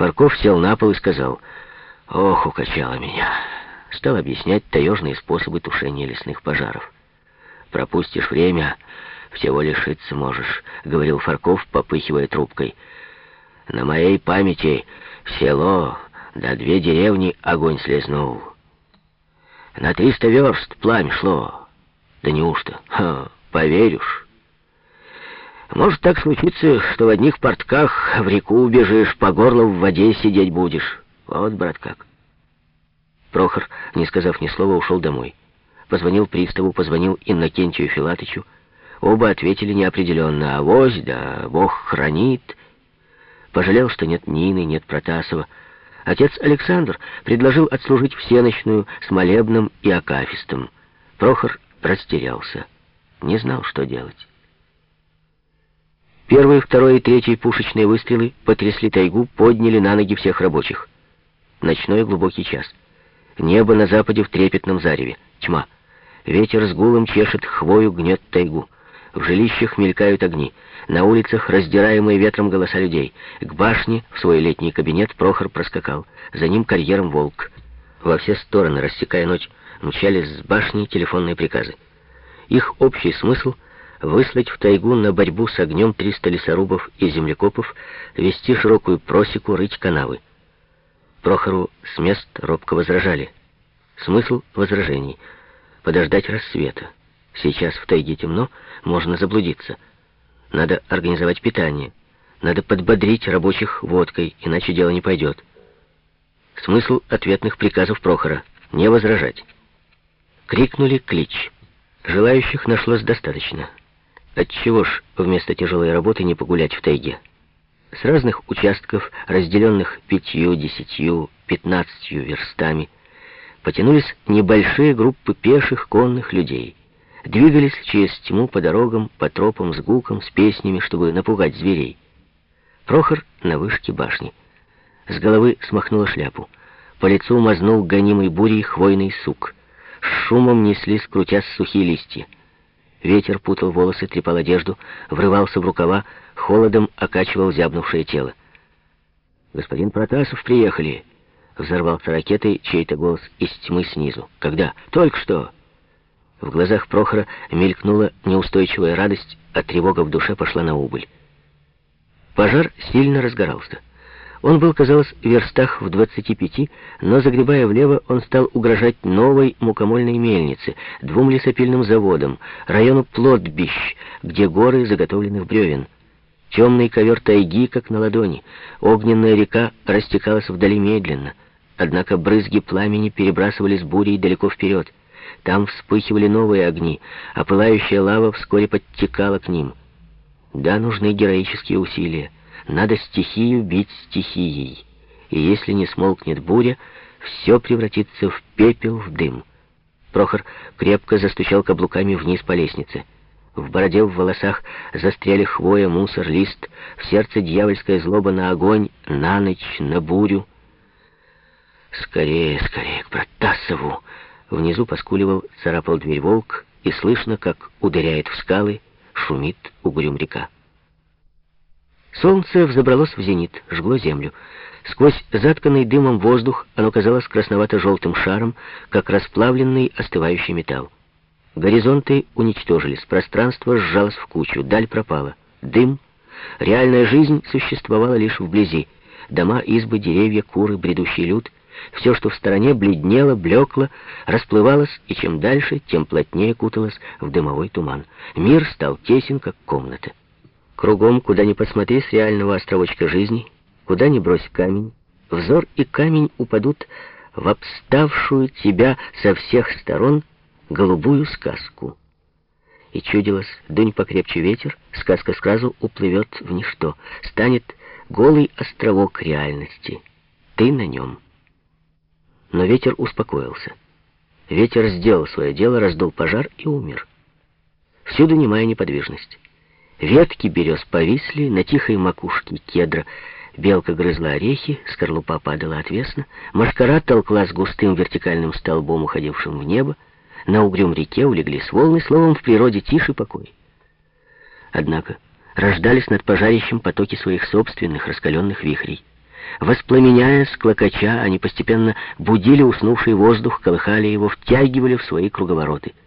Фарков сел на пол и сказал, «Ох, укачало меня». Стал объяснять таежные способы тушения лесных пожаров. «Пропустишь время, всего лишиться можешь», — говорил Фарков, попыхивая трубкой. «На моей памяти село до две деревни огонь слезнул. На триста верст пламя шло. Да неужто? Ха, поверишь?» Может так случиться, что в одних портках в реку убежишь, по горло в воде сидеть будешь. Вот, брат, как. Прохор, не сказав ни слова, ушел домой. Позвонил приставу, позвонил Иннокентию Филатычу. Оба ответили неопределенно. «Авось, да Бог хранит». Пожалел, что нет Нины, нет Протасова. Отец Александр предложил отслужить всеночную с молебном и акафистом. Прохор растерялся, не знал, что делать. Первый, второй и третий пушечные выстрелы потрясли тайгу, подняли на ноги всех рабочих. Ночной глубокий час. Небо на западе в трепетном зареве. Тьма. Ветер с гулом чешет хвою, гнет тайгу. В жилищах мелькают огни. На улицах раздираемые ветром голоса людей. К башне, в свой летний кабинет, Прохор проскакал. За ним карьером волк. Во все стороны, рассекая ночь, мчались с башни телефонные приказы. Их общий смысл — выслать в тайгу на борьбу с огнем 300 лесорубов и землекопов, вести широкую просеку, рыть канавы. Прохору с мест робко возражали. Смысл возражений — подождать рассвета. Сейчас в тайге темно, можно заблудиться. Надо организовать питание. Надо подбодрить рабочих водкой, иначе дело не пойдет. Смысл ответных приказов Прохора — не возражать. Крикнули клич. Желающих нашлось достаточно. Отчего ж вместо тяжелой работы не погулять в тайге? С разных участков, разделенных пятью, десятью, пятнадцатью верстами, потянулись небольшие группы пеших конных людей. Двигались через тьму по дорогам, по тропам, с гуком, с песнями, чтобы напугать зверей. Прохор на вышке башни. С головы смахнула шляпу. По лицу мазнул гонимый бурей хвойный сук. С шумом неслись, крутясь сухие листья. Ветер путал волосы, трепал одежду, врывался в рукава, холодом окачивал зябнувшее тело. «Господин Протасов, приехали!» Взорвался ракетой чей-то голос из тьмы снизу. «Когда? Только что!» В глазах Прохора мелькнула неустойчивая радость, а тревога в душе пошла на убыль. Пожар сильно разгорался. Он был, казалось, в верстах в 25, но, загребая влево, он стал угрожать новой мукомольной мельнице, двум лесопильным заводам, району Плотбищ, где горы заготовленных бревен. Темный ковер тайги, как на ладони. Огненная река растекалась вдали медленно. Однако брызги пламени перебрасывались бурей далеко вперед. Там вспыхивали новые огни, а пылающая лава вскоре подтекала к ним. Да, нужны героические усилия. Надо стихию бить стихией. И если не смолкнет буря, все превратится в пепел, в дым. Прохор крепко застучал каблуками вниз по лестнице. В бороде, в волосах застряли хвоя, мусор, лист, в сердце дьявольская злоба на огонь, на ночь, на бурю. «Скорее, скорее, к Протасову!» Внизу поскуливал, царапал дверь волк, и слышно, как ударяет в скалы, шумит угрюм река. Солнце взобралось в зенит, жгло землю. Сквозь затканный дымом воздух оно казалось красновато-желтым шаром, как расплавленный остывающий металл. Горизонты уничтожились, пространство сжалось в кучу, даль пропала. Дым. Реальная жизнь существовала лишь вблизи. Дома, избы, деревья, куры, бредущий люд. Все, что в стороне, бледнело, блекло, расплывалось, и чем дальше, тем плотнее куталось в дымовой туман. Мир стал тесен, как комната. Кругом, куда ни посмотри с реального островочка жизни, куда ни брось камень, взор и камень упадут в обставшую тебя со всех сторон голубую сказку. И чудилось, дунь покрепче ветер, сказка сразу уплывет в ничто, станет голый островок реальности. Ты на нем. Но ветер успокоился. Ветер сделал свое дело, раздул пожар и умер. Всюду немая неподвижность. Ветки берез повисли на тихой макушке кедра. Белка грызла орехи, скорлупа падала отвесно. Машкара толклась густым вертикальным столбом, уходившим в небо. На угрюм реке улеглись волны, словом, в природе тишь и покой. Однако рождались над пожарищем потоки своих собственных раскаленных вихрей. Воспламеняясь, клокоча, они постепенно будили уснувший воздух, колыхали его, втягивали в свои круговороты —